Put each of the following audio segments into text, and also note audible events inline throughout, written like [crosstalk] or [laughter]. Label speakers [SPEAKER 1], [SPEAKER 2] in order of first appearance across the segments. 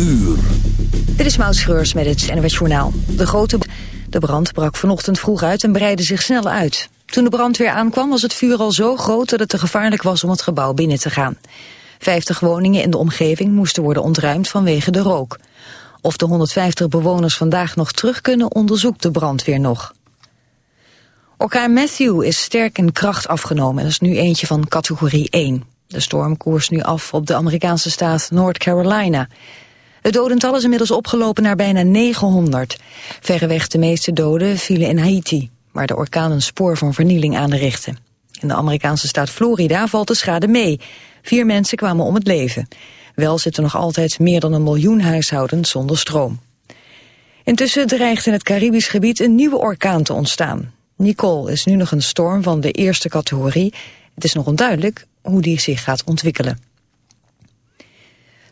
[SPEAKER 1] uur.
[SPEAKER 2] Dit is Maud met het NWS Journaal. De grote de brand brak vanochtend vroeg uit en breidde zich snel uit. Toen de brand weer aankwam was het vuur al zo groot dat het gevaarlijk was om het gebouw binnen te gaan. Vijftig woningen in de omgeving moesten worden ontruimd vanwege de rook. Of de 150 bewoners vandaag nog terug kunnen onderzoekt de brandweer nog. Orkaan Matthew is sterk in kracht afgenomen. Dat is nu eentje van categorie 1. De storm koerst nu af op de Amerikaanse staat North Carolina. Het dodental is inmiddels opgelopen naar bijna 900. Verreweg de meeste doden vielen in Haiti, waar de orkaan een spoor van vernieling aanrichtte. In de Amerikaanse staat Florida valt de schade mee. Vier mensen kwamen om het leven. Wel zitten nog altijd meer dan een miljoen huishoudens zonder stroom. Intussen dreigt in het Caribisch gebied een nieuwe orkaan te ontstaan. Nicole is nu nog een storm van de eerste categorie. Het is nog onduidelijk hoe die zich gaat ontwikkelen.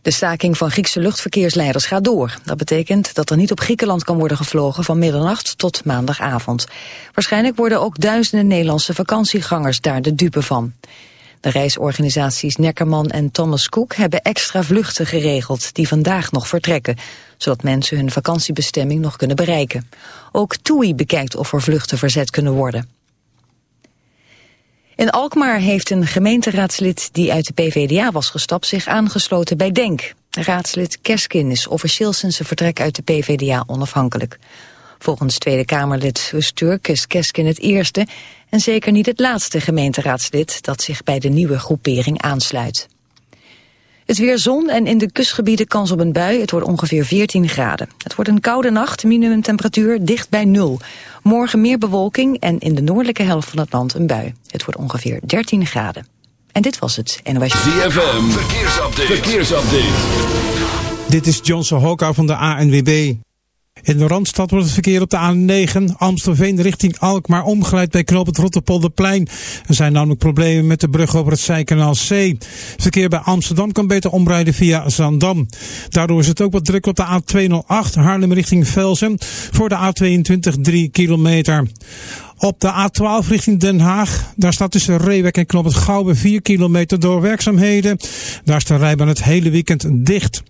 [SPEAKER 2] De staking van Griekse luchtverkeersleiders gaat door. Dat betekent dat er niet op Griekenland kan worden gevlogen van middernacht tot maandagavond. Waarschijnlijk worden ook duizenden Nederlandse vakantiegangers daar de dupe van. De reisorganisaties Neckerman en Thomas Cook hebben extra vluchten geregeld die vandaag nog vertrekken, zodat mensen hun vakantiebestemming nog kunnen bereiken. Ook TUI bekijkt of er vluchten verzet kunnen worden. In Alkmaar heeft een gemeenteraadslid die uit de PVDA was gestapt zich aangesloten bij DENK. Raadslid Keskin is officieel sinds zijn vertrek uit de PVDA onafhankelijk. Volgens Tweede Kamerlid Usturk is Keskin het eerste en zeker niet het laatste gemeenteraadslid dat zich bij de nieuwe groepering aansluit. Het weer zon en in de kustgebieden kans op een bui. Het wordt ongeveer 14 graden. Het wordt een koude nacht, minimumtemperatuur dicht bij nul. Morgen meer bewolking en in de noordelijke helft van het land een bui. Het wordt ongeveer 13 graden. En dit was het NOS.
[SPEAKER 1] ZFM, verkeersupdate. verkeersupdate.
[SPEAKER 3] Dit is Johnson Hoka van de ANWB. In de Randstad wordt het verkeer op de A9 Amstelveen richting Alkmaar omgeleid bij knoop het Rotterpolderplein. Er zijn namelijk problemen met de brug over het Zijkanaal C. Verkeer bij Amsterdam kan beter omrijden via Zandam. Daardoor is het ook wat druk op de A208 Haarlem richting Velsen voor de A22 3 kilometer. Op de A12 richting Den Haag, daar staat tussen Reewek en Knop het Gouwe 4 kilometer door werkzaamheden. Daar is de rijbaan het hele weekend dicht.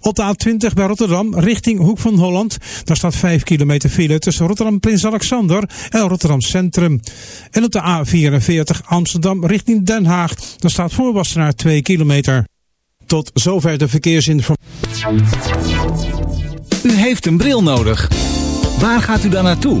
[SPEAKER 3] Op de A20 bij Rotterdam richting Hoek van Holland, daar staat 5 kilometer file tussen Rotterdam Prins Alexander en Rotterdam Centrum. En op de A44 Amsterdam richting Den Haag, daar staat voor Wassenaar 2 kilometer. Tot zover de verkeersinformatie.
[SPEAKER 4] U heeft een bril nodig. Waar gaat u dan naartoe?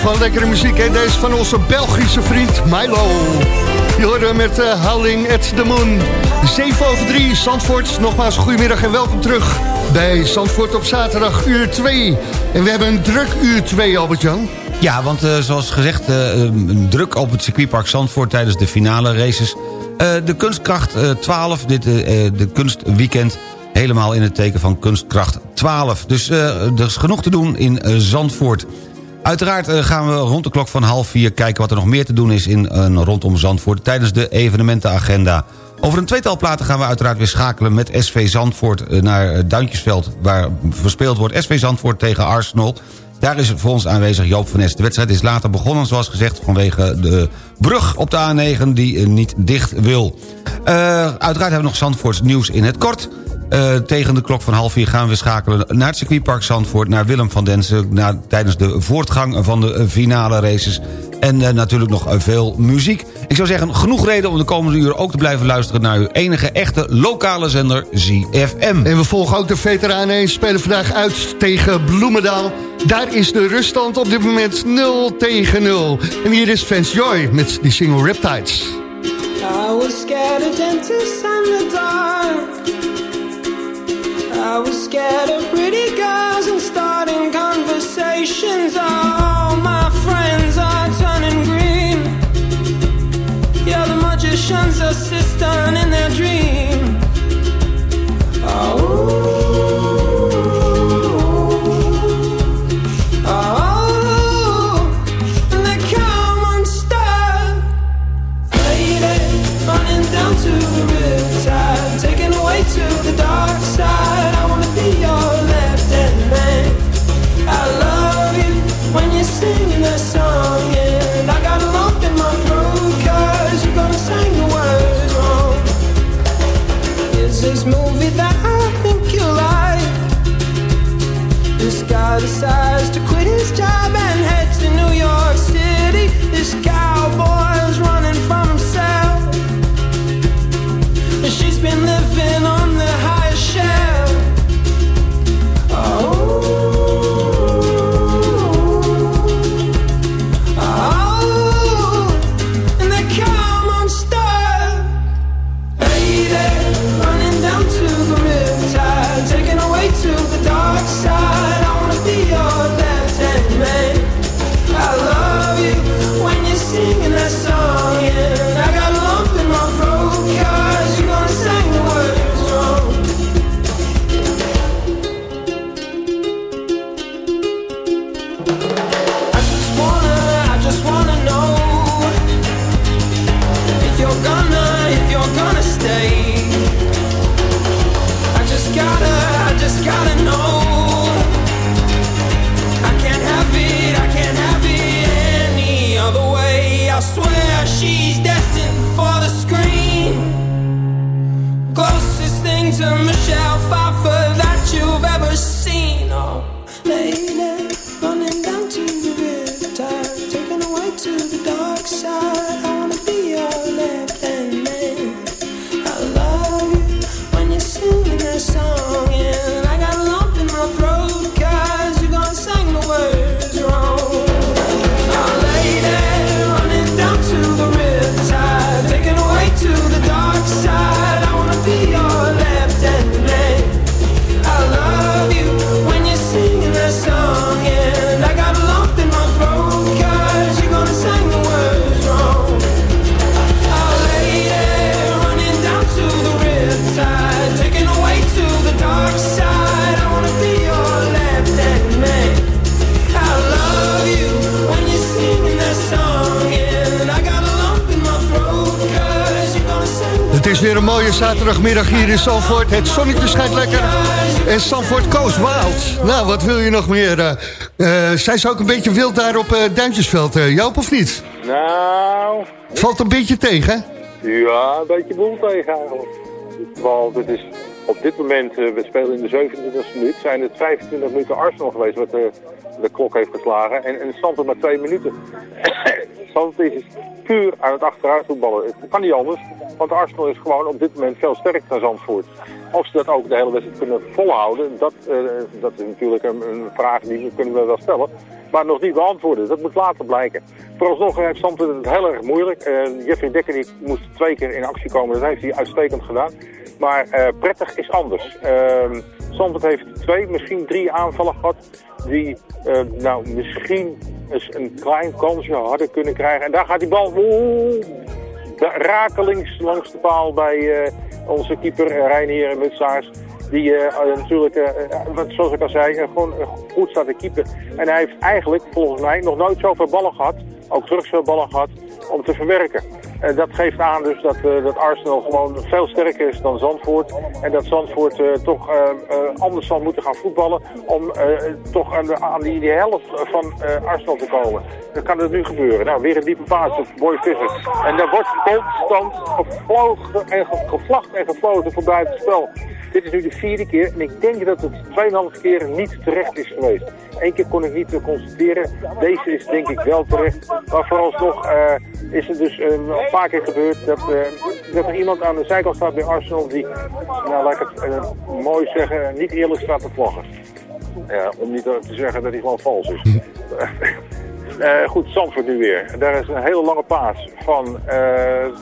[SPEAKER 5] gewoon lekkere muziek en deze van onze Belgische vriend Milo. Je hoorde met uh, at the Moon. 7 over 3, Zandvoort. Nogmaals, goedemiddag en welkom terug bij Zandvoort op zaterdag, uur 2. En we hebben een druk uur 2, Albert-Jan.
[SPEAKER 6] Ja, want uh, zoals gezegd, um, druk op het circuitpark Zandvoort tijdens de finale races. De Kunstkracht 12, dit, de kunstweekend, helemaal in het teken van Kunstkracht 12. Dus er is genoeg te doen in Zandvoort. Uiteraard gaan we rond de klok van half vier kijken wat er nog meer te doen is in, rondom Zandvoort... tijdens de evenementenagenda. Over een tweetal platen gaan we uiteraard weer schakelen met SV Zandvoort naar Duintjesveld... waar verspeeld wordt SV Zandvoort tegen Arsenal... Daar is voor ons aanwezig Joop van Nes. De wedstrijd is later begonnen, zoals gezegd... vanwege de brug op de A9 die niet dicht wil. Uiteraard hebben we nog Zandvoorts nieuws in het kort. Uh, tegen de klok van half vier gaan we schakelen naar het circuitpark Zandvoort... naar Willem van Densen naar, tijdens de voortgang van de finale races... En uh, natuurlijk nog veel muziek. Ik zou zeggen, genoeg reden om de komende uur ook te blijven luisteren... naar uw enige echte lokale zender ZFM.
[SPEAKER 5] En we volgen ook de veteranen en spelen vandaag uit tegen Bloemendaal. Daar is de ruststand op dit moment 0 tegen 0. En hier is Fans Joy met die single Riptides.
[SPEAKER 7] I was scared of dentists and the dark. I was scared of pretty girls and starting conversations. All decides to
[SPEAKER 8] quit his job and heads to New York
[SPEAKER 9] City. This guy een mooie zaterdagmiddag hier in Zandvoort. Het zonnetje schijnt lekker. En Zandvoort Coast Wild. Nou, wat wil je nog meer? eh eh, zijn ze ook een beetje wild daar op eh, Duintjesveld, Joop, of niet?
[SPEAKER 10] Nou,
[SPEAKER 9] Valt een beetje tegen,
[SPEAKER 10] ja, een beetje boel tegen eigenlijk. Want het is op dit moment, we spelen in de 27e minuut, zijn het 25 minuten Arsenal geweest wat de, de klok heeft geslagen. En, en Zandvoort maar twee minuten. Zandvoort is puur aan het achteruit voetballen. Het kan niet anders, want Arsenal is gewoon op dit moment veel sterker dan Zandvoort. Of ze dat ook de hele wedstrijd kunnen volhouden, dat, eh, dat is natuurlijk een, een vraag die kunnen we wel stellen. Maar nog niet beantwoorden. Dat moet later blijken. Vooralsnog heeft Zandvoort het heel erg moeilijk. Eh, Jeffrey Dekker die moest twee keer in actie komen. Dat heeft hij uitstekend gedaan. Maar eh, prettig is anders. Uh, heeft twee, misschien drie aanvallen gehad. Die nou misschien eens een klein kansje hadden kunnen krijgen. En daar gaat die bal rakelings langs de paal bij eh, onze keeper uh, Reinier Mutsaars. Die eh, eh, natuurlijk, eh, eh, wat- zoals ik al zei, eh, gewoon eh, goed staat te keeper. En hij heeft eigenlijk, volgens mij, nog nooit zoveel ballen gehad. Ook terug zoveel ballen gehad om te verwerken. En dat geeft aan dus dat, eh, dat Arsenal gewoon veel sterker is dan Zandvoort. En dat Zandvoort eh, toch eh, anders zal moeten gaan voetballen om toch aan, de, aan die, helft van Arsenal te komen. Dan kan het nu gebeuren. Nou, weer een diepe paas op Boy Visser. En daar wordt constant gevlogen en ge- gevlacht en gefloten voor buitenspel. Dit is nu de vierde keer en ik denk dat het 2,5 keer niet terecht is geweest. Eén keer kon ik niet constateren. Deze is denk ik wel terecht. Maar vooralsnog is het dus een paar keer gebeurd dat, eh, dat er iemand aan de zijkant staat bij Arsenal die, nou laat ik het eh, mooi zeggen, niet eerlijk staat te vlaggen. Ja, om niet te zeggen dat hij gewoon vals is. [laughs] Eh, goed, Zandvoort nu weer. Daar is een hele lange paas van... nee,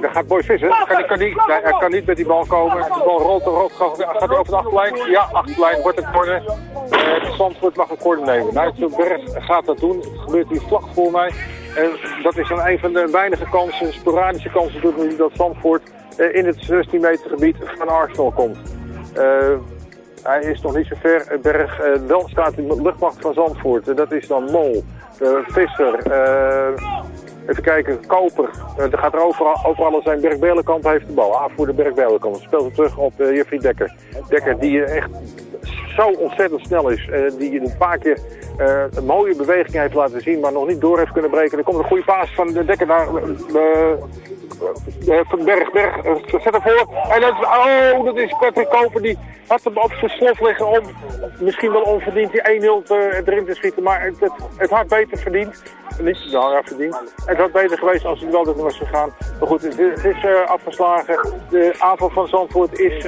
[SPEAKER 10] daar gaat Boy vissen. Kan, die- kan, die, nee, hij kan niet met die bal komen. De bal rolt en rolt. Gaat gaat hij over de achterlijn? Ja, achterlijn. Wordt het corner. Eh Zandvoort mag een corner nemen. Nijtselberg gaat dat doen. Het gebeurt hier vlak voor mij. En dat is dan een van de weinige kansen, sporadische kansen dat- dat Zandvoort eh, in het 16 meter gebied van Arsenal komt. Eh, hij is nog niet zo ver. Eh, Berg wel staat in de luchtmacht van Zandvoort. Dat is dan Mol, Visser, even kijken, Koper. Er gaat er overal, overal zijn. Berg Belenkamp heeft de bal. Aanvoerder Berg Belenkamp. Speelt hem terug op eh, Jeffrey Dekker. Dekker die echt zo ontzettend snel is. eh, die een paar keer eh, een mooie beweging heeft laten zien, maar nog niet door heeft kunnen breken. Er komt een goede paas van de Dekker naar... eh, van Berg, Berg, zet hem voor. En dat, oh, dat is Patrick Koper. Die had hem op zijn slof liggen om misschien wel onverdiend die 1-0 te- erin te schieten. Maar het, het, het had beter verdiend. Niet, nou ja, verdiend. Het had beter geweest als het wel erin was gegaan. Maar goed, het, het is afgeslagen. De aanval van Zandvoort is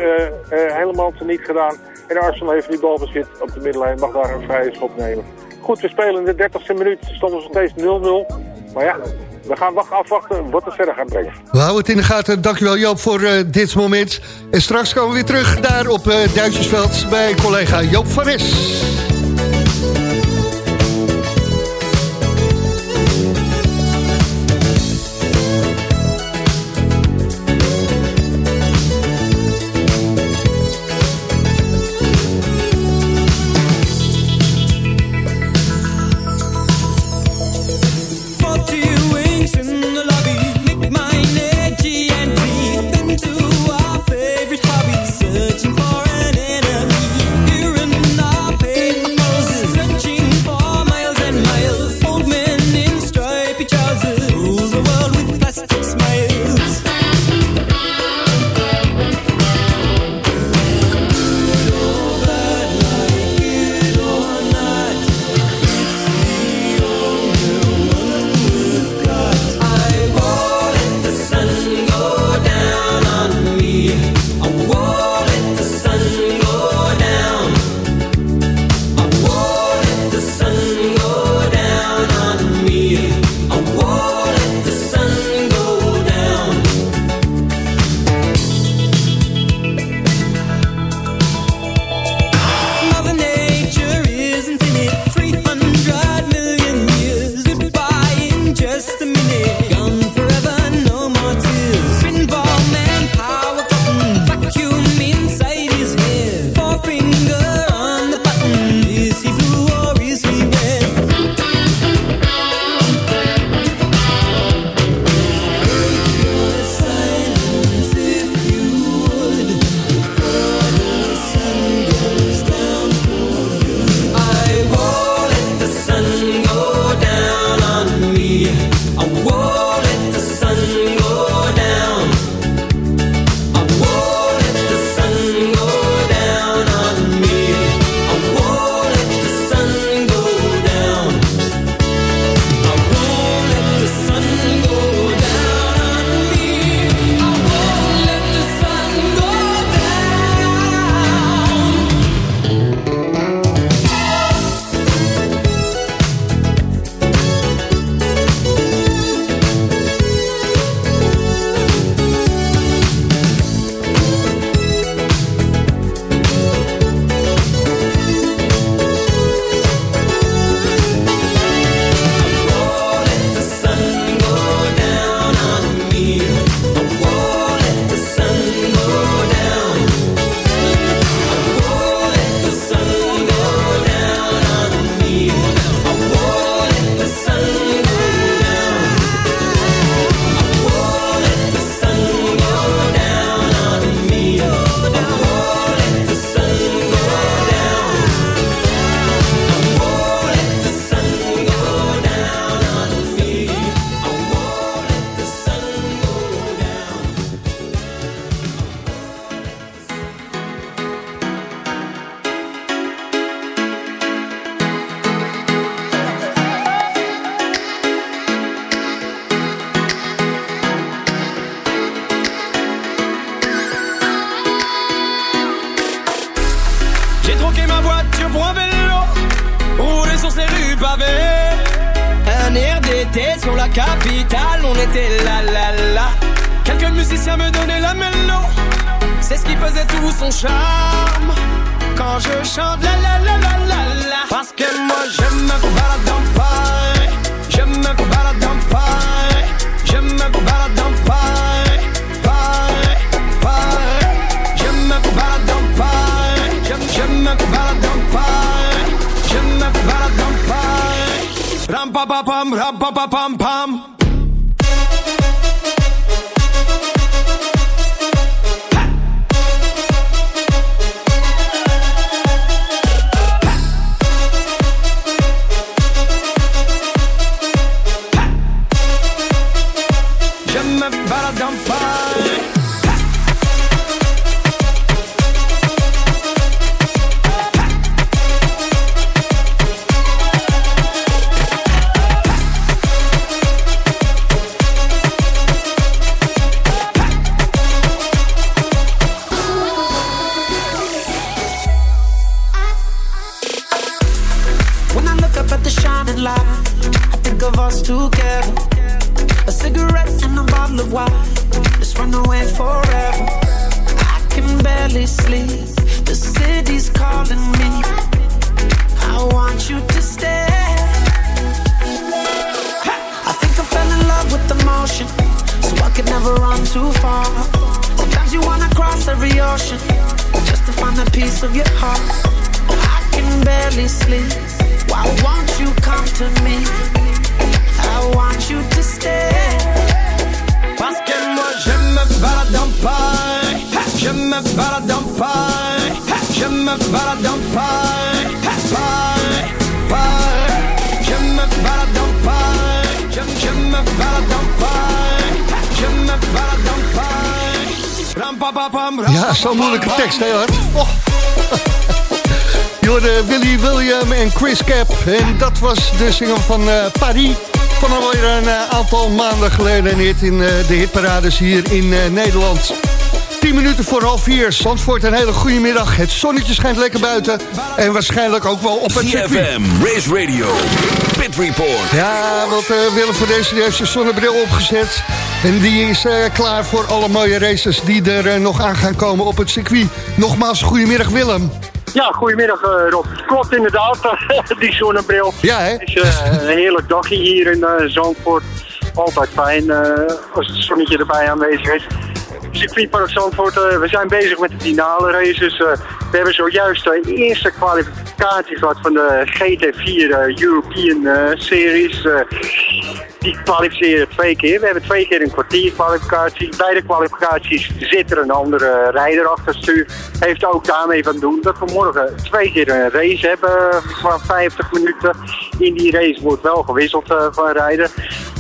[SPEAKER 10] helemaal teniet gedaan. En Arsenal heeft die bal bezit op de middenlijn. Mag daar een vrije schop nemen. Goed, we spelen in de 30ste minuut. Stonden nog steeds 0-0. Maar ja, we gaan wachten, afwachten wat het verder gaat brengen.
[SPEAKER 9] We houden het in de gaten. Dankjewel Joop voor eh, dit moment. En straks komen we weer terug daar op eh Duitsersveld bij collega Joop van Es.
[SPEAKER 5] Willy William en Chris Cap. En dat was de single van eh, Paris. Van alweer een eh, aantal maanden geleden. Hit in eh, de hitparades hier in Nederland. 10 minuten voor half vier. Zandvoort, een hele goede middag. Het zonnetje schijnt lekker buiten. En waarschijnlijk ook wel op het circuit.
[SPEAKER 1] CFM, Race Radio, Pit Report.
[SPEAKER 5] Ja, want Willem voor deze heeft zijn zonnebril opgezet. En die is klaar voor alle mooie races die er nog aan gaan komen op het circuit. Nogmaals, goedemiddag Willem.
[SPEAKER 11] Ja, goedemiddag eh, Rob. Klopt inderdaad, [laughs] die zonnebril.
[SPEAKER 5] Ja, hè?
[SPEAKER 11] Het is eh, een heerlijk dagje hier in eh, Zandvoort. Altijd fijn als het zonnetje erbij aanwezig is. Circuitpark Zandvoort, eh, we zijn bezig met de finale races. Eh, we hebben zojuist de eerste kwalificatie gehad van de GT4 eh, European eh, Series. Eh, die kwalificeren twee keer. We hebben twee keer een kwartier kwalificatie. Bij de kwalificaties zit er een andere rijder achter stuur. Heeft ook daarmee van doen dat we morgen twee keer een race hebben van 50 minuten. In die race wordt wel gewisseld eh, van rijder.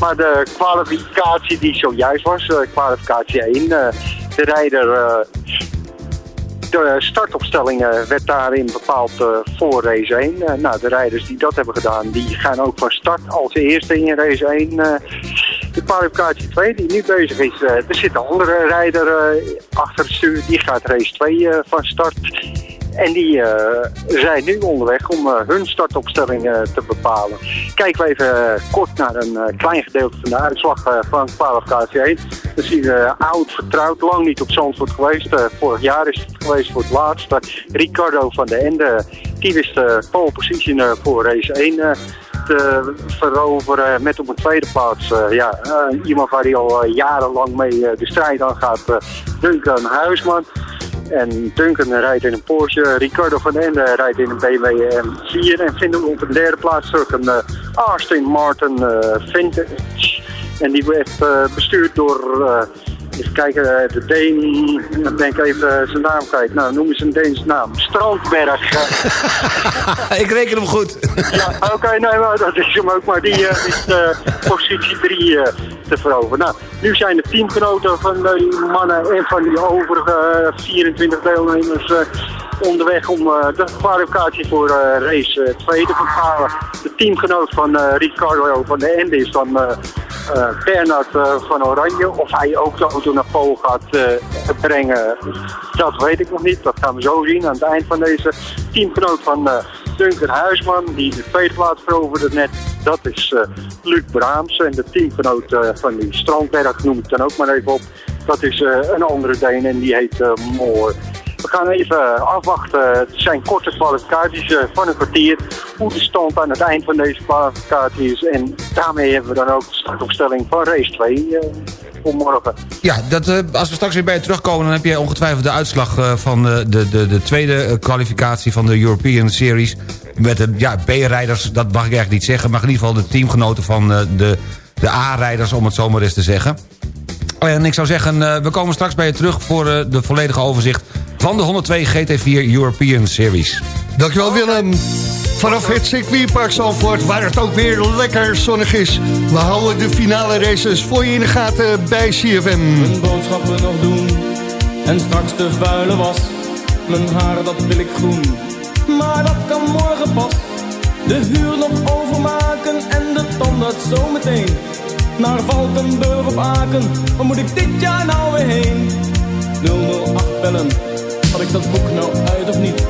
[SPEAKER 11] Maar de kwalificatie die zojuist was, kwalificatie 1, eh, de rijder... de startopstelling eh, werd daarin bepaald eh, voor race 1. Eh, nou, de rijders die dat hebben gedaan, die gaan ook van start als eerste in race 1. eh, de kwalificatie 2 die nu bezig is, er zit een andere rijder achter het stuur. Die gaat race 2 eh, van start. En die eh, zijn nu onderweg om eh, hun startopstelling eh, te bepalen. Kijken we even kort naar een klein gedeelte van de uitslag van kwalificatie 1. Dan zien we oud vertrouwd, lang niet op Zandvoort geweest. Vorig jaar is het geweest voor het laatste. Ricardo van de Ende, die wist de pole position voor race 1 eh, te veroveren met op een tweede plaats. ja, iemand waar hij al jarenlang mee de strijd aan gaat, Duncan Huisman. En Duncan rijdt in een Porsche, Ricardo van Ende rijdt in een BMW M4 en vinden we op de derde plaats terug een eh, Aston Martin eh, Vintage. En die werd eh, bestuurd door, even kijken, eh, de Deen, dan ben ik even zijn naam kwijt. Nou, noem eens een Deens naam. Strandberg. eh. [laughs] [laughs]
[SPEAKER 6] Ik reken hem goed.
[SPEAKER 11] Ja, oké, nee, maar dat is hem ook. Maar die eh, is de positie 3 eh, te veroveren. Nou, nu zijn de teamgenoten van die mannen en van die overige eh, 24 deelnemers eh, onderweg om eh, de kwalificatie voor eh, race 2 te bepalen. De teamgenoot van eh, Ricardo van de Ende is dan eh, eh, Bernard eh, van Oranje. Of hij ook de auto naar Pool gaat eh, brengen, dat weet ik nog niet. Dat gaan we zo zien aan het eind van deze teamgenoot van eh, Duncan Huisman, die de tweede plaats veroverde net. Dat is eh, Luc Braams en de teamgenoot van die Strandberg, noem ik dan ook maar even op. Dat is een andere Deen en die heet uh, Moor. We gaan even afwachten. Het zijn korte kwalificaties uh, van een kwartier. Hoe de stand aan het eind van deze kwalificatie is. En daarmee hebben we dan ook de startopstelling van race 2 uh, voor.
[SPEAKER 6] Ja, dat, uh, als we straks weer bij je terugkomen... dan heb je ongetwijfeld de uitslag uh, van de, de, de tweede kwalificatie van de European Series. Met de ja, B-rijders, dat mag ik eigenlijk niet zeggen... maar in ieder geval de teamgenoten van de, de A-rijders, om het zo maar eens te zeggen. En ik zou zeggen, we komen straks bij je terug... voor de volledige overzicht van de 102 GT4 European Series.
[SPEAKER 5] Dankjewel Willem. Vanaf het circuitpark Zandvoort, waar het ook weer lekker zonnig is. We houden de finale races voor je in de gaten bij CFM.
[SPEAKER 12] Mijn boodschappen nog doen en straks de vuile was. Mijn haar dat wil ik groen, maar dat kan morgen pas. De huur nog overmaken en de tandarts zometeen. Naar Valkenburg op Aken, waar moet ik dit jaar nou weer heen? 008 bellen had ik dat boek nou uit of niet?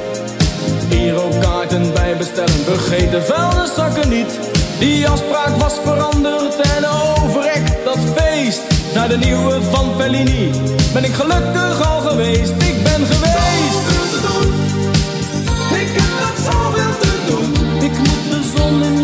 [SPEAKER 12] Girokaarten bij bestellen, vergeet de vuilniszakken niet. Die afspraak was veranderd en overrekt dat feest. Naar de nieuwe van Fellini ben ik gelukkig al geweest. Ik ben geweest. Zoveel te doen. Ik heb nog zoveel te doen. Ik moet de zon in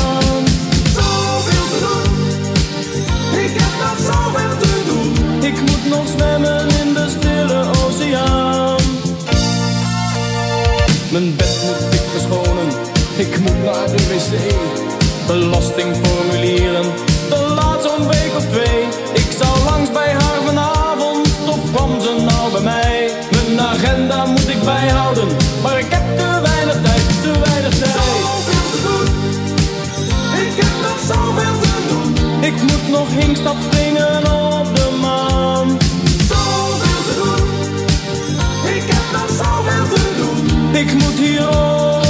[SPEAKER 12] Zwemmen in de stille oceaan. Mijn bed moet ik verschonen, ik moet naar de wc. Belastingformulieren, dat laat zo'n week of twee. Ik zou langs bij haar vanavond, of kwam ze nou bij mij? Mijn agenda moet ik bijhouden, maar ik heb te weinig tijd, te weinig tijd. Zoveel te doen, ik heb nog zoveel te doen. Ik moet nog hinkstap springen op de Ik moet hier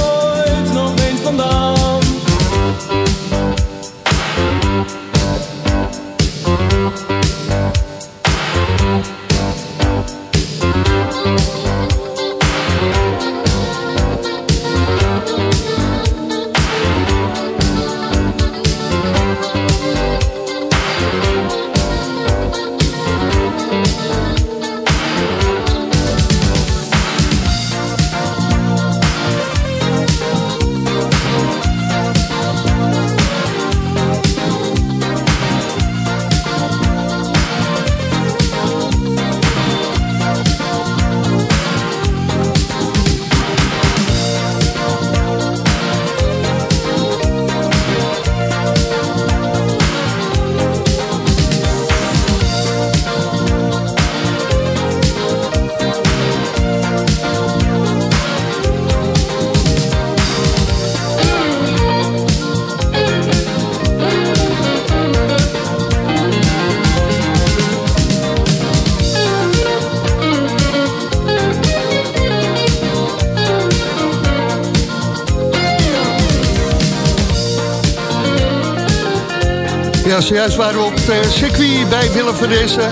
[SPEAKER 5] zojuist waren we op het uh, circuit bij Willem van Dessen.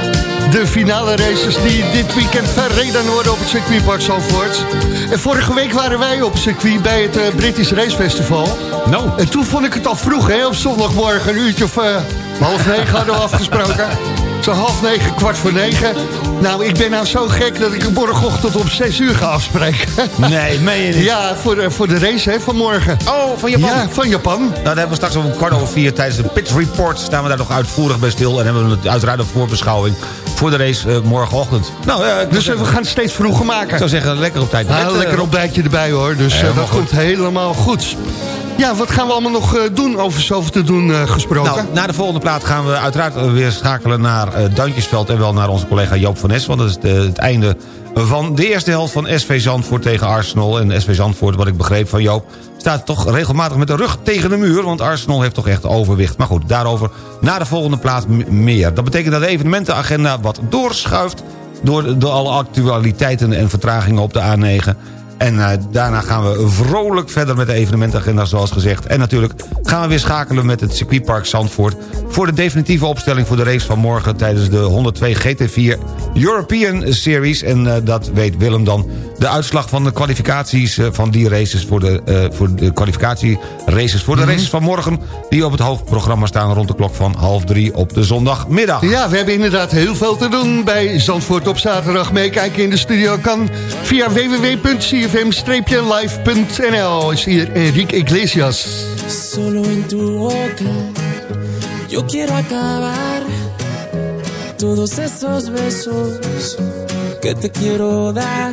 [SPEAKER 5] De finale races die dit weekend verreden worden op het circuitpark Zandvoort. En vorige week waren wij op het circuit bij het uh, British Race Festival.
[SPEAKER 6] Nou.
[SPEAKER 5] En toen vond ik het al vroeg, hè, op zondagmorgen, een uurtje of uh, half negen hadden we afgesproken. Zo half negen, kwart voor negen. Nou, ik ben nou zo gek dat ik morgenochtend om zes uur ga afspreken. [laughs]
[SPEAKER 6] Nee, meen je niet?
[SPEAKER 5] Ja, voor de, voor de race hè, van morgen.
[SPEAKER 6] Oh, van Japan?
[SPEAKER 5] Ja, van Japan.
[SPEAKER 6] Nou, daar hebben we straks om kwart over vier tijdens de Pit Report... staan we daar nog uitvoerig bij stil. En hebben we uiteraard een voorbeschouwing voor de race uh, morgenochtend.
[SPEAKER 5] Nou, uh, dus zeggen, we gaan het steeds vroeger maken.
[SPEAKER 6] Ik zou zeggen, lekker op tijd.
[SPEAKER 5] Ja, lekker op tijdje erbij hoor, dus dat goed. komt helemaal goed. Ja, wat gaan we allemaal nog eh, doen over zoveel te doen uh, gesproken?
[SPEAKER 6] Nou, na de volgende plaat gaan we uiteraard weer schakelen naar uh, Duintjesveld... en wel naar onze collega Joop van Nes, want dat is het einde van de eerste helft van SV Zandvoort tegen Arsenal. En SV Zandvoort, wat ik begreep van Joop, staat toch regelmatig met de rug tegen de muur... want Arsenal heeft toch echt overwicht. Maar goed, daarover na de volgende plaat meer. Dat betekent dat de evenementenagenda wat doorschuift... door, door alle actualiteiten en vertragingen op de A9... En uh, daarna gaan we vrolijk verder met de evenementagenda zoals gezegd. En natuurlijk gaan we weer schakelen met het circuitpark Zandvoort... voor de definitieve opstelling voor de race van morgen... tijdens de 102 GT4 European Series. En uh, dat weet Willem dan. De uitslag van de kwalificaties uh, van die races... voor de, voor de kwalificatieraces voor de mhm. races van morgen... die op het hoofdprogramma staan rond de klok van half drie op de zondagmiddag.
[SPEAKER 5] Ja, we hebben inderdaad heel veel te doen bij Zandvoort op zaterdag. Meekijken in de studio kan via www.cfm fm-live.nl is hier Enrique Iglesias.
[SPEAKER 13] Solo en tu boca yo quiero acabar todos esos besos que te quiero dar.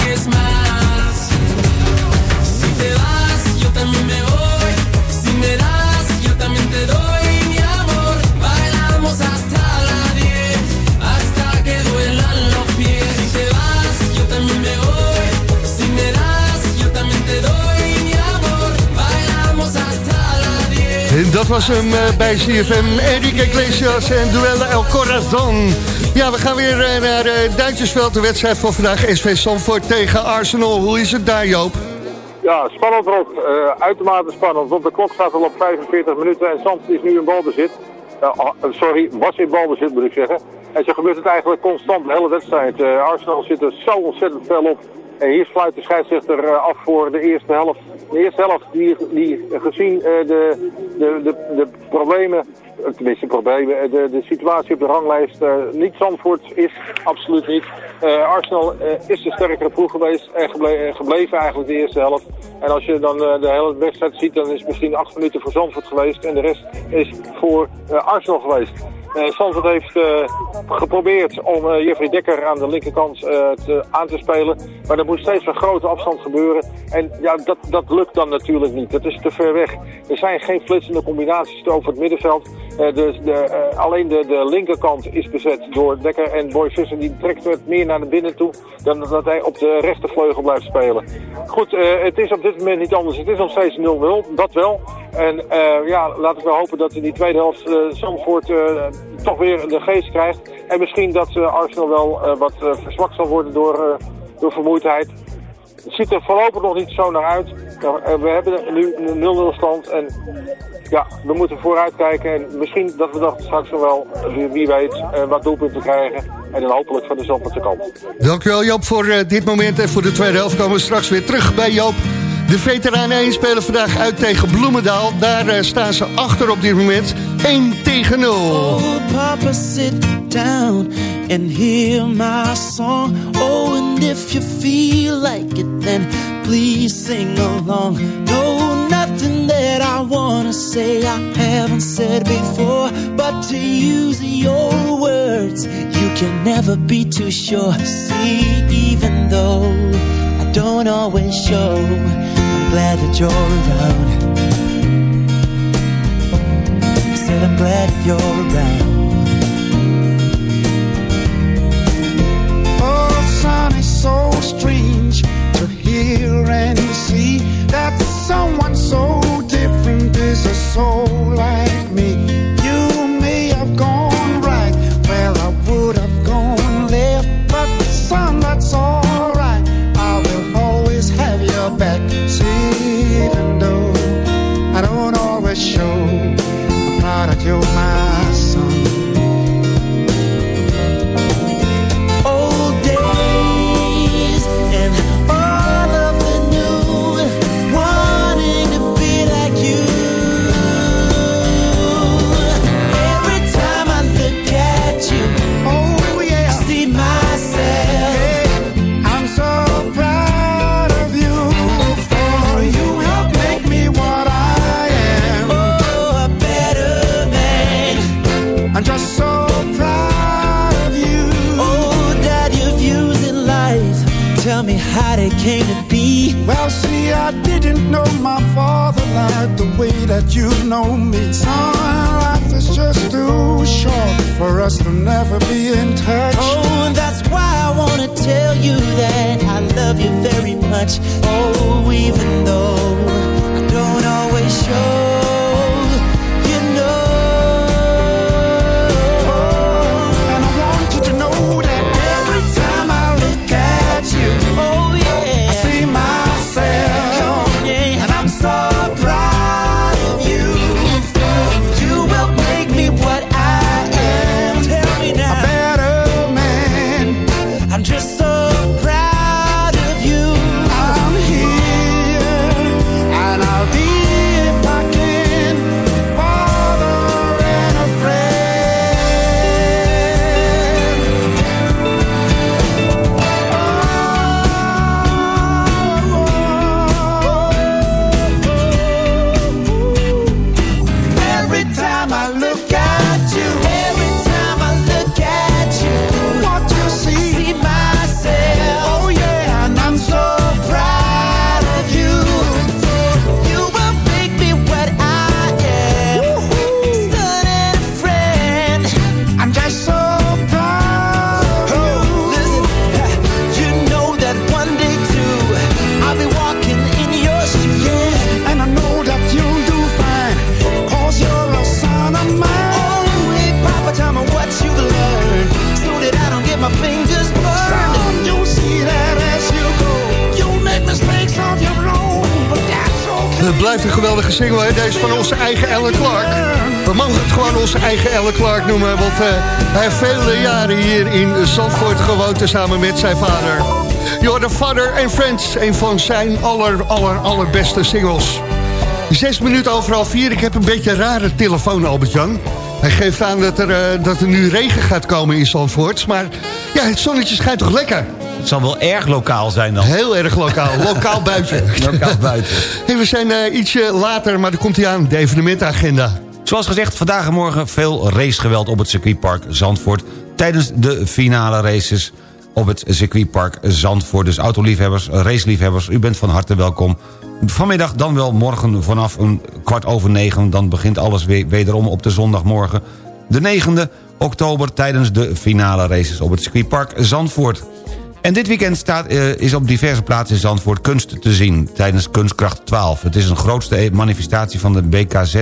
[SPEAKER 5] dat was hem uh, bij CFM. Enrique Iglesias en Duelle El Corazon. Ja, we gaan weer uh, naar uh, Duintjesveld, de wedstrijd van vandaag. SV Sanford tegen Arsenal. Hoe is het daar, Joop?
[SPEAKER 10] Ja, spannend, Rob. Uitermate spannend, want de klok staat al op 45 minuten en Zand is nu in balbezit. Uh, sorry, was in balbezit moet ik zeggen. En zo gebeurt het eigenlijk constant de hele wedstrijd. Arsenal zit er zo ontzettend fel op. En hier sluit de scheidsrechter af voor de eerste helft. De eerste helft die, die gezien de, de, de, de problemen tenminste problemen. De, de situatie op de ranglijst uh, niet Zandvoort is, absoluut niet. Arsenal is de sterkere ploeg geweest en geble gebleven eigenlijk de eerste helft. En als je dan de hele wedstrijd ziet, dan is misschien acht minuten voor Zandvoort geweest en de rest is voor Arsenal geweest. Uh, Zandvoort heeft uh, geprobeerd om uh, Jeffrey Dekker aan de linkerkant te, aan te spelen. Maar er moet steeds een grote afstand gebeuren. En ja, dat, dat lukt dan natuurlijk niet. Dat is te ver weg. Er zijn geen flitsende combinaties over het middenveld. Dus de, alleen de, de linkerkant is bezet door Dekker. En Boy Visser die trekt het meer naar de binnen toe dan dat hij op de rechtervleugel blijft spelen. Goed, het is op dit moment niet anders. Het is nog steeds 0-0, dat wel. En ja, laten we hopen dat in die tweede helft Zandvoort toch weer de geest krijgt. En misschien dat Arsenal wel wat verzwakt zal worden door, door vermoeidheid. Het ziet er voorlopig nog niet zo naar uit. we hebben nu een 0-0 stand en ja, we moeten vooruit kijken. En misschien dat we dat straks wel, wie weet, wat doelpunten krijgen. En dan hopelijk van de Zandvoortse kant.
[SPEAKER 5] Dankjewel Joop voor dit moment. En voor de tweede helft komen we straks weer terug bij Joop. De veteranen 1 spelen vandaag uit tegen Bloemendaal. Daar uh, staan ze achter op dit moment. 1 tegen 0.
[SPEAKER 13] Oh, papa, sit down and hear my song. Oh, and if you feel like it, then please sing along. No, nothing that I wanna say I haven't said before. But to use your words, you can never be too sure. See, even though
[SPEAKER 9] don't always show. I'm glad that you're around. I said I'm glad that you're around.
[SPEAKER 14] Oh, son, it's so strange to hear and see that someone so different is a soul like me.
[SPEAKER 9] At
[SPEAKER 5] blijft een geweldige single, hè? Deze van onze eigen Ellen Clark. We mogen het gewoon onze eigen Ellen Clark noemen, want eh, hij heeft vele jaren hier in Zandvoort gewoond samen met zijn vader. You're the Father and Friends, een van zijn aller, aller, allerbeste singles. Zes minuten overal vier, ik heb een beetje een rare telefoon, Albert-Jan. Hij geeft aan dat er, eh, dat er nu regen gaat komen in Zandvoort, maar ja, het zonnetje schijnt toch lekker?
[SPEAKER 6] Het zal wel erg lokaal zijn dan.
[SPEAKER 5] Heel erg lokaal, [laughs] lokaal buiten.
[SPEAKER 6] Lokaal buiten. [laughs]
[SPEAKER 5] Hey, we zijn eh, ietsje later, maar er komt hij aan, de evenementagenda.
[SPEAKER 6] Zoals gezegd, vandaag en morgen veel racegeweld op het circuitpark Zandvoort... tijdens de finale races op het circuitpark Zandvoort. Dus autoliefhebbers, raceliefhebbers, u bent van harte welkom. Vanmiddag dan wel morgen vanaf een kwart over negen... dan begint alles weer wederom op de zondagmorgen. De 9e oktober tijdens de finale races op het circuitpark Zandvoort. En dit weekend staat, eh, is op diverse plaatsen in Zandvoort kunst te zien... tijdens Kunstkracht 12. Het is een grootste manifestatie van de BKZ...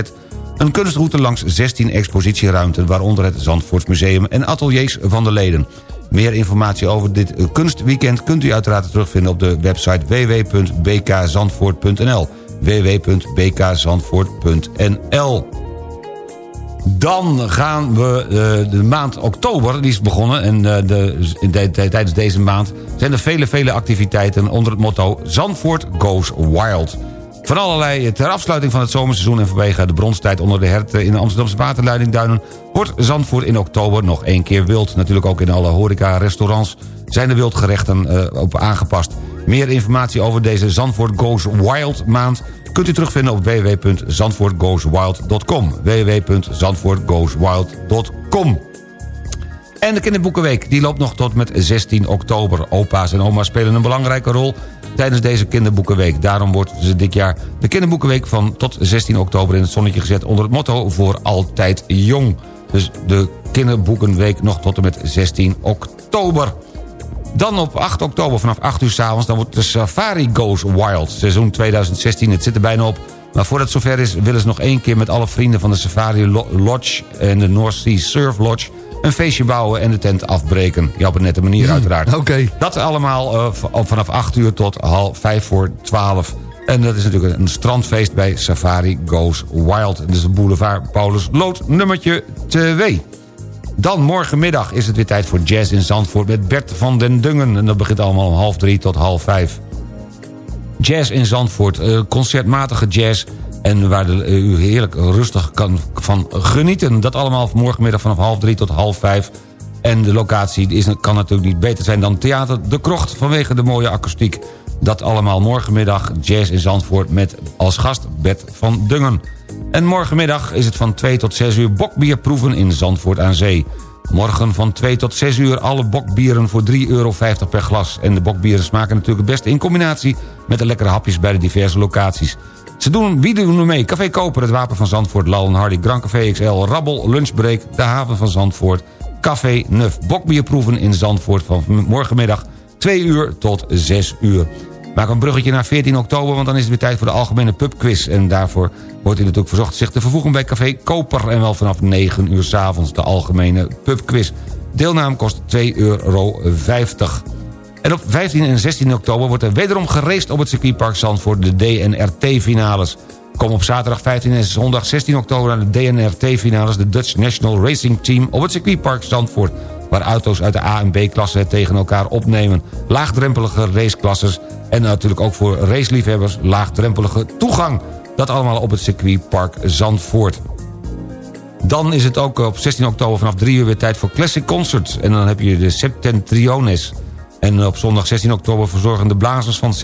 [SPEAKER 6] een kunstroute langs 16 expositieruimten... waaronder het Zandvoortsmuseum en ateliers van de leden. Meer informatie over dit eh, kunstweekend kunt u uiteraard terugvinden... op de website www.bkzandvoort.nl www.bkzandvoort.nl dan gaan we uh, de maand oktober, die is begonnen... en uh, de, de, de, tijdens deze maand zijn er vele, vele activiteiten... onder het motto Zandvoort Goes Wild. Van allerlei ter afsluiting van het zomerseizoen... en vanwege de bronstijd onder de herten in de Amsterdamse waterleidingduinen... wordt Zandvoort in oktober nog één keer wild. Natuurlijk ook in alle horeca-restaurants zijn de wildgerechten uh, op aangepast. Meer informatie over deze Zandvoort Goes Wild maand kunt u terugvinden op www.zandvoortgoeswild.com www.zandvoortgoeswild.com En de kinderboekenweek die loopt nog tot met 16 oktober. Opa's en oma's spelen een belangrijke rol tijdens deze kinderboekenweek. Daarom wordt ze dit jaar de kinderboekenweek van tot 16 oktober in het zonnetje gezet... onder het motto voor altijd jong. Dus de kinderboekenweek nog tot en met 16 oktober. Dan op 8 oktober vanaf 8 uur s'avonds... dan wordt de Safari Goes Wild. Seizoen 2016, het zit er bijna op. Maar voordat het zover is, willen ze nog één keer... met alle vrienden van de Safari Lodge en de North Sea Surf Lodge... een feestje bouwen en de tent afbreken. Ja, op een nette manier uiteraard.
[SPEAKER 5] Oké.
[SPEAKER 6] Dat allemaal uh, vanaf 8 uur tot half 5 voor 12. En dat is natuurlijk een strandfeest bij Safari Goes Wild. Dat is de boulevard Paulus Lood nummertje 2. Dan morgenmiddag is het weer tijd voor jazz in Zandvoort... met Bert van den Dungen. En dat begint allemaal om half drie tot half vijf. Jazz in Zandvoort, uh, concertmatige jazz... en waar de, uh, u heerlijk rustig kan van genieten. Dat allemaal morgenmiddag vanaf half drie tot half vijf. En de locatie is, kan natuurlijk niet beter zijn dan Theater De Krocht... vanwege de mooie akoestiek. Dat allemaal morgenmiddag jazz in Zandvoort met als gast Bert van Dungen. En morgenmiddag is het van 2 tot 6 uur bokbierproeven in Zandvoort aan Zee. Morgen van 2 tot 6 uur alle bokbieren voor 3,50 euro per glas. En de bokbieren smaken natuurlijk het beste in combinatie... met de lekkere hapjes bij de diverse locaties. Ze doen, wie doen er mee? Café Koper, het Wapen van Zandvoort, Lal Hardy, Grand Café XL, Rabbel, Lunchbreak, de Haven van Zandvoort... Café Nuf, bokbierproeven in Zandvoort van morgenmiddag 2 uur tot 6 uur. Maak een bruggetje naar 14 oktober, want dan is het weer tijd voor de algemene pubquiz. En daarvoor wordt u natuurlijk verzocht zich te vervoegen bij Café Koper... en wel vanaf 9 uur s'avonds de algemene pubquiz. Deelname kost 2,50 euro. En op 15 en 16 oktober wordt er wederom geraced op het circuitpark Zandvoort... de DNRT-finales. Kom op zaterdag 15 en zondag 16 oktober naar de DNRT-finales... de Dutch National Racing Team op het circuitpark Zandvoort waar auto's uit de A- en B-klasse tegen elkaar opnemen. Laagdrempelige raceklasses en natuurlijk ook voor raceliefhebbers laagdrempelige toegang. Dat allemaal op het circuitpark Zandvoort. Dan is het ook op 16 oktober vanaf 3 uur weer tijd voor Classic Concerts. En dan heb je de Septentriones. En op zondag 16 oktober verzorgen de blazers van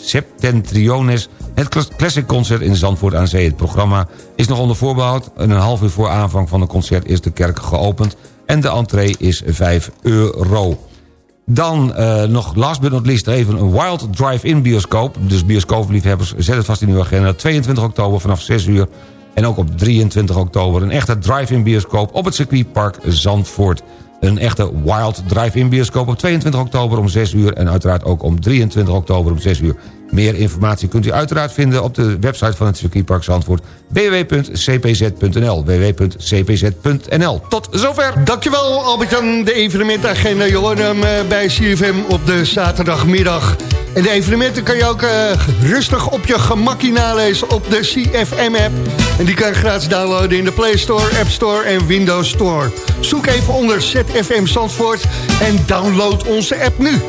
[SPEAKER 6] Septentriones... het Classic Concert in Zandvoort aan Zee. Het programma is nog onder voorbehoud. En een half uur voor aanvang van het concert is de kerk geopend... en de entree is 5 euro. Dan uh, nog last but not least even een Wild Drive-In bioscoop. Dus bioscoopliefhebbers, zet het vast in uw agenda. 22 oktober vanaf 6 uur. En ook op 23 oktober een echte drive-in bioscoop... op het circuitpark Zandvoort. Een echte Wild Drive-In bioscoop op 22 oktober om 6 uur... en uiteraard ook om 23 oktober om 6 uur. Meer informatie kunt u uiteraard vinden op de website van het circuitpark Zandvoort... www.cpz.nl www.cpz.nl Tot zover!
[SPEAKER 5] Dankjewel Albert-Jan, de evenementagenda. Je hoort hem eh, bij CFM op de zaterdagmiddag. En de evenementen kan je ook uh, rustig op je gemakkie nalezen op de CFM-app. En die kan je gratis downloaden in de Play Store, App Store en Windows Store. Zoek even onder ZFM Zandvoort en download onze app nu.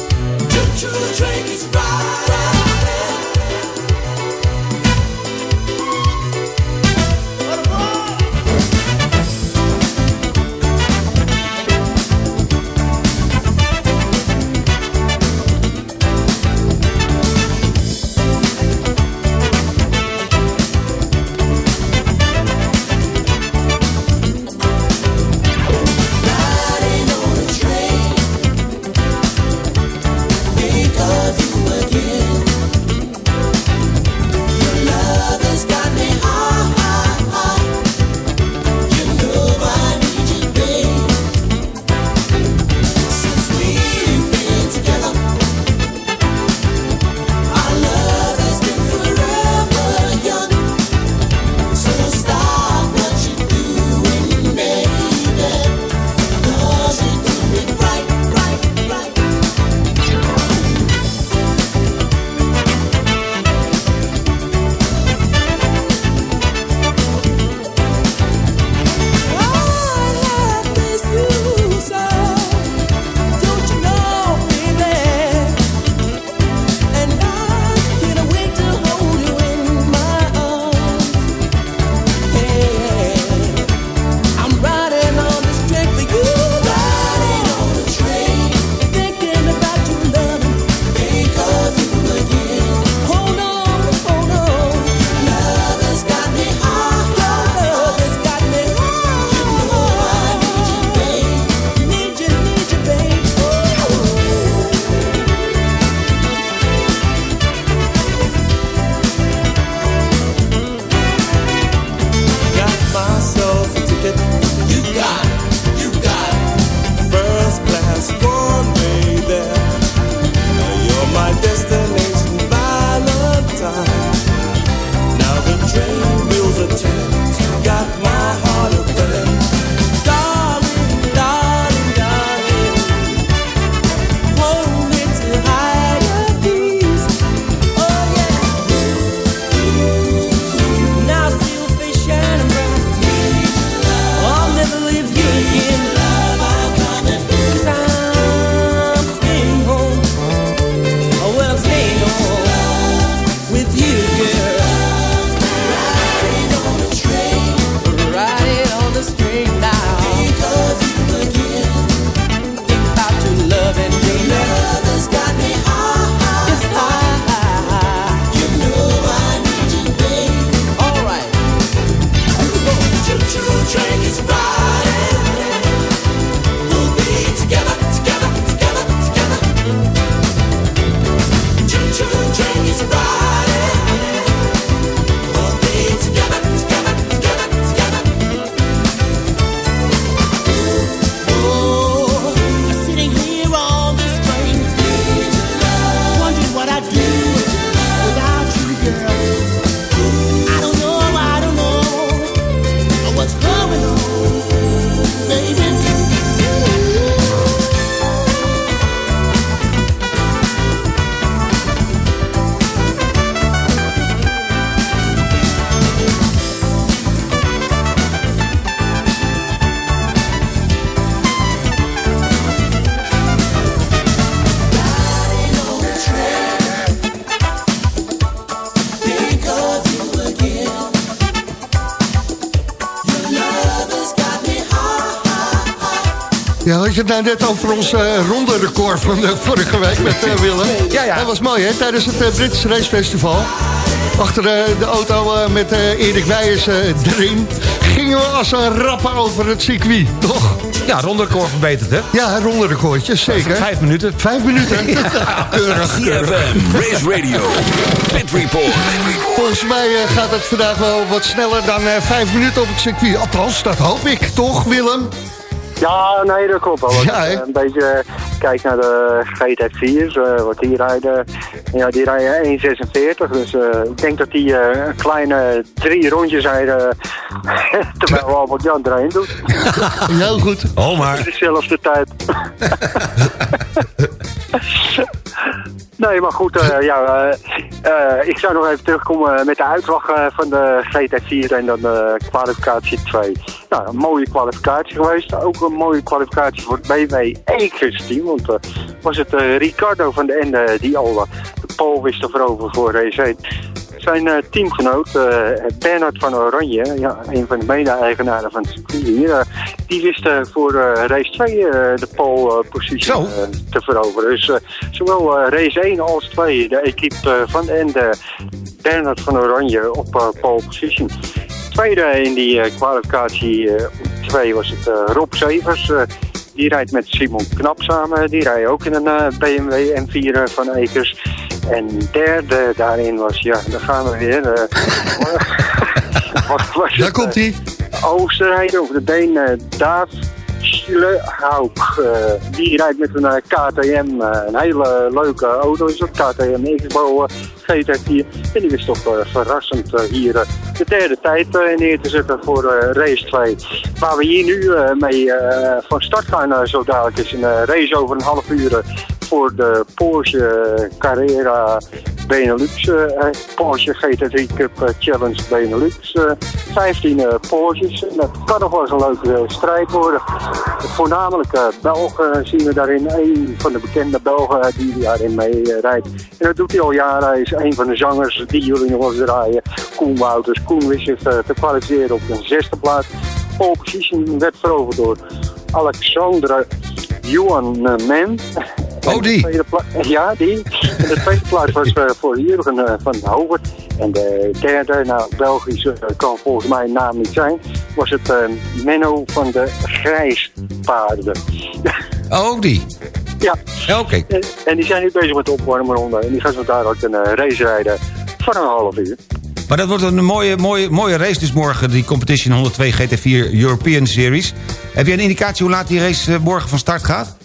[SPEAKER 5] Het nou net over ons uh, ronde record van de vorige week met uh, Willem?
[SPEAKER 6] Ja, ja.
[SPEAKER 5] Dat was mooi, hè? Tijdens het uh, Brits Racefestival. Achter de auto met Erik Weijers erin gingen we als een rappen over het circuit, toch?
[SPEAKER 6] Ja, ronde record verbeterd, hè?
[SPEAKER 5] Ja, ronde recordje, zeker.
[SPEAKER 6] Vijf minuten.
[SPEAKER 5] Vijf minuten. [laughs] ja.
[SPEAKER 1] keurig, CFM, Race Radio, Pit Report.
[SPEAKER 5] Volgens mij gaat het vandaag wel wat sneller dan vijf minuten op het circuit. Althans, dat hoop ik, toch, Willem?
[SPEAKER 11] Ja, nee, dat klopt wel. Ja, een beetje kijk naar de GT4's, uh, wat die rijden. Ja, die rijden 1,46. Dus uh, ik denk dat die uh, een kleine drie rondjes rijden. [laughs] terwijl Albert Jan erin doet. [laughs]
[SPEAKER 5] Heel goed.
[SPEAKER 6] Oh, maar.
[SPEAKER 11] Dezelfde tijd. [laughs] [laughs] Nee, maar goed, uh, ja, uh, ik zou nog even terugkomen met de uitslag van de GT4 en dan de kwalificatie 2. Nou, een mooie kwalificatie geweest. Ook een mooie kwalificatie voor het BMW Ekers team. Want was het Ricardo van de Ende die al de pole wist te veroveren voor race 1 zijn uh, teamgenoot uh, Bernard van Oranje, ja, een van de mede-eigenaren van het circuit hier, uh, die wist voor race 2 de pole position te veroveren. Dus zowel race 1 als 2, de equipe van en de Bernard van Oranje op pole position. Tweede in die kwalificatie 2 was het Rob Severs. die rijdt met Simon Knap samen. Die rijdt ook in een BMW M4 van Ekers. En derde daarin was, ja, daar gaan we weer. [laughs]
[SPEAKER 5] Uh, was daar komt hij.
[SPEAKER 11] Oostenrijder over de been, uh, Daaf. Uh, die rijdt met een KTM, een hele leuke auto is dat, KTM Xbo GT4. En die is toch verrassend hier de derde tijd neer te zetten voor race 2. Waar we hier nu mee van start gaan zo dadelijk is een race over een half uur voor de Porsche Carrera Benelux, uh, Porsche GT3 Cup eh, Challenge Benelux. Uh, 15 uh, Porsches. Dat kan nog wel eens een leuke strijd worden. Voornamelijk Belgen zien we daarin. Een van de bekende Belgen die daarin mee rijdt. En dat doet hij al jaren. Hij is een van de zangers die jullie nog eens draaien. Koen Wouters. Koen wist zich te kwalificeren op de zesde plaats. Pole position werd veroverd door Alexandre Johan Man.
[SPEAKER 6] Oh, die?
[SPEAKER 11] Ja, die. En de tweede plaats was uh, voor Jurgen uh, van Hover. En de derde, nou, Belgisch uh, kan volgens mij naam niet zijn, was het Menno van de Grijspaarden. [laughs]
[SPEAKER 6] Oh, die?
[SPEAKER 11] Ja.
[SPEAKER 6] Oké.
[SPEAKER 11] En, en, die zijn nu bezig met de opwarmronde. En die gaan zo daar ook een race rijden van een half uur.
[SPEAKER 6] Maar dat wordt een mooie, mooie, mooie race dus morgen, die Competition 102 GT4 European Series. Heb jij een indicatie hoe laat die race morgen van start gaat?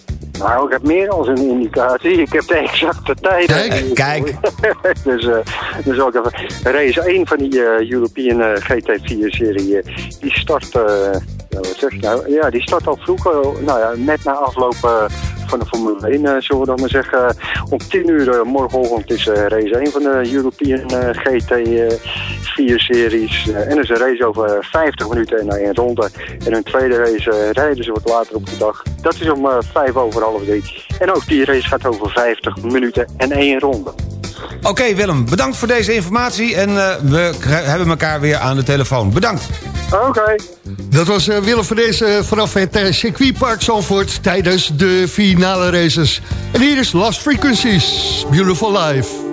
[SPEAKER 11] Nou, ik heb meer dan een indicatie. Ik heb de exacte tijd.
[SPEAKER 6] Kijk, [laughs] kijk. [laughs]
[SPEAKER 11] dus, uh, dus ook even. Race 1 van die uh, European uh, GT4-serie, die start... wat zeg nou? Ja, die start al vroeg. nou ja, net na afloop van de Formule 1, zullen we dan maar zeggen. Om 10 uur morgenochtend is race 1 van de European GT4-series. en er is een race over 50 minuten en een ronde. En een tweede race rijden ze wat later op de dag. Dat is om 5 over half drie. En ook die race gaat over 50 minuten en één ronde.
[SPEAKER 6] Oké Willem, bedankt voor deze informatie en uh, we hebben elkaar weer aan de telefoon. Bedankt.
[SPEAKER 11] Oké.
[SPEAKER 5] Dat was uh, Willem van deze vanaf het uh, circuitpark Zandvoort tijdens de finale races. En hier is Last Frequencies, Beautiful Life.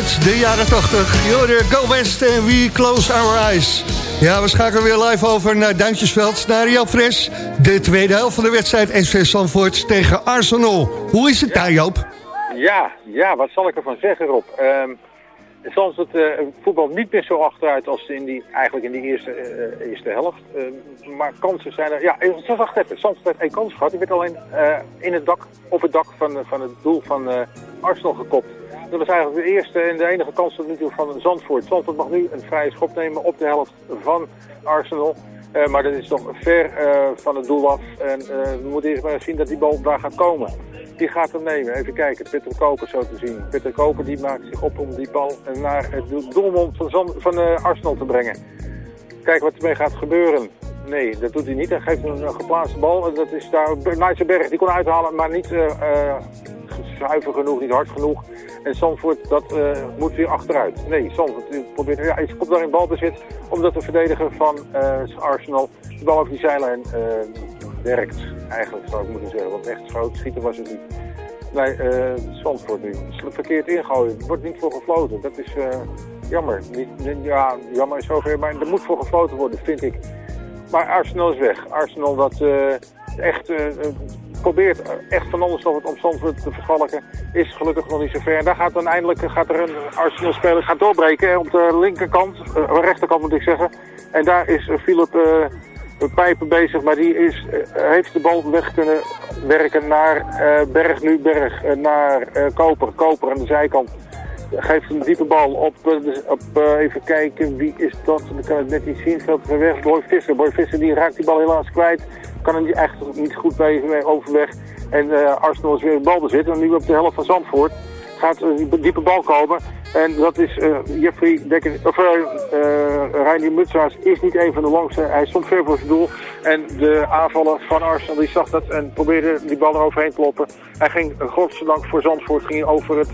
[SPEAKER 5] De jaren 80. Jorden, Go West en We Close Our Eyes. Ja, we schakelen weer live over naar Duintjesveld, naar Joop Fres. De tweede helft van de wedstrijd SV Zandvoort tegen Arsenal. Hoe is het daar, Joop?
[SPEAKER 10] Ja, ja, wat zal ik ervan zeggen, Rob? Ehm soms het eh, voetbal niet meer zo achteruit als in die, eigenlijk in die eerste, eh, eerste helft. Ehm, maar kansen zijn er... Ja, even, wacht even. Soms heeft één kans gehad. Die werd alleen eh, in het dak, op het dak van, van het doel van eh, Arsenal gekopt. Dat was eigenlijk de eerste en de enige kans tot nu toe van Zandvoort. Zandvoort mag nu een vrije schop nemen op de helft van Arsenal. Eh, maar dat is nog ver eh, van het doel af. En eh, we moeten eerst maar zien dat die bal daar gaat komen. Die gaat hem nemen. Even kijken. Peter Koper zo te zien. Peter Koper die maakt zich op om die bal naar het doelmond van, van Arsenal te brengen. Kijken wat ermee gaat gebeuren. Nee, dat doet hij niet. Hij geeft een, geplaatste bal. En dat is daar Nijtsenberg. Die kon uithalen, maar niet eh, zuiver genoeg, niet hard genoeg. En Zandvoort, dat eh, moet weer achteruit. Nee, Zandvoort probeert... Ja, hij komt daar in balbezit, omdat de verdediger van Arsenal de bal over die zijlijn werkt. Eigenlijk zou ik moeten zeggen, want echt groot schieten was het niet. Nee, Zandvoort nu. Verkeerd ingooien. Er wordt niet voor gefloten. Dat is jammer. Niet- ja, jammer is zover, maar er moet voor gefloten worden, vind ik. Maar Arsenal is weg. Arsenal dat eh, echt eh, eh, probeert echt van alles nog wat om te verschalken. Is gelukkig nog niet zo ver. En daar gaat dan eindelijk gaat er een Arsenal-speler gaat doorbreken. hè, Op de linkerkant, eh, rechterkant moet ik zeggen. En daar is Philip eh, Pijpen bezig. Maar die is, heeft de bal weg kunnen werken naar Berg nu Berg. naar Koper. Koper aan de zijkant geeft een diepe bal op, eh, dus op eh, even kijken, wie is dat? Dan kan het net niet zien, veel te weg. Boy Visser, Boy Visser die raakt die bal helaas kwijt. Kan hem echt niet goed bij, bij overweg. En eh, Arsenal is weer in balbezit. En nu op de helft van Zandvoort gaat een diepe bal komen. En dat is eh, Jeffrey Dekker, of uh, Reinier Mutsaars is niet een van de langste. Hij stond ver voor zijn doel. En de aanvaller van Arsenal die zag dat en probeerde die bal eroverheen te lopen. Hij ging, godzijdank voor Zandvoort, ging over, het,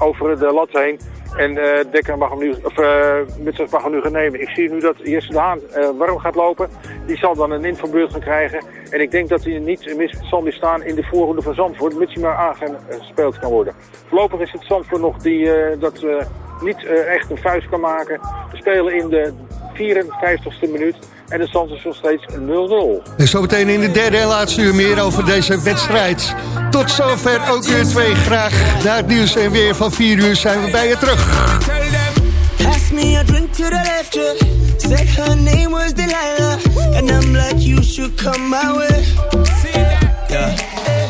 [SPEAKER 10] over de lat heen. En eh Dekker mag hem nu, of uh, mag hem nu gaan nemen. Ik zie nu dat Jesse de Haan eh, warm gaat lopen. Die zal dan een invalbeurt gaan krijgen. En ik denk dat hij niet mis, zal staan in de voorhoede van Zandvoort. Mits hij maar aangespeeld kan worden. Voorlopig is het Zandvoort nog die dat niet echt een vuist kan maken. We spelen in de 54ste minuut. En de stand is nog steeds 0-0.
[SPEAKER 5] En zometeen in de derde en laatste uur meer over deze wedstrijd. Tot zover ook uur 2. Graag na het nieuws en weer van 4 uur zijn we bij je terug.
[SPEAKER 9] Pass me a drink to the left. Said her name was Delilah. And I'm like, you should come my way. Yeah.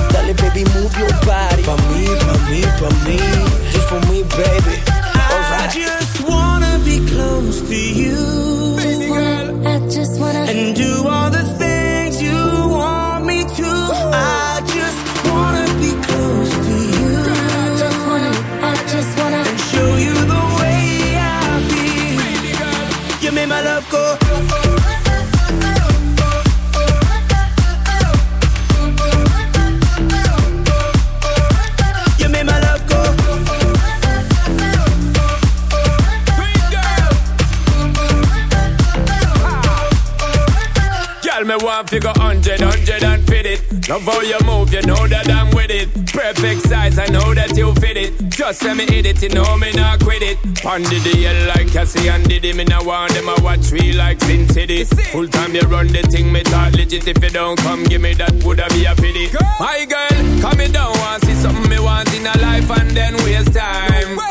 [SPEAKER 9] dale baby move your body. Pa' mí, pa' mí, pa' mí. Just for me, baby. Alright.
[SPEAKER 15] I just wanna be close to you. Baby girl. I just wanna and do all the things you want me to. I just wanna be close to you. I just wanna, I just wanna and show you the way I feel. Baby girl. You make my love go.
[SPEAKER 16] Me want figure hundred, hundred and fit it. Love how you move, you know that I'm with it. Perfect size, I know that you fit it. Just let me hit it, you know me not quit it. Pondy the hell like Cassie and Diddy. Me now want them, I watch we like Sin City. Full time you run the thing, me talk legit. If you don't come, give me that, woulda be a pity. Girl. My girl, come me down, want see something me want in a life and then waste time.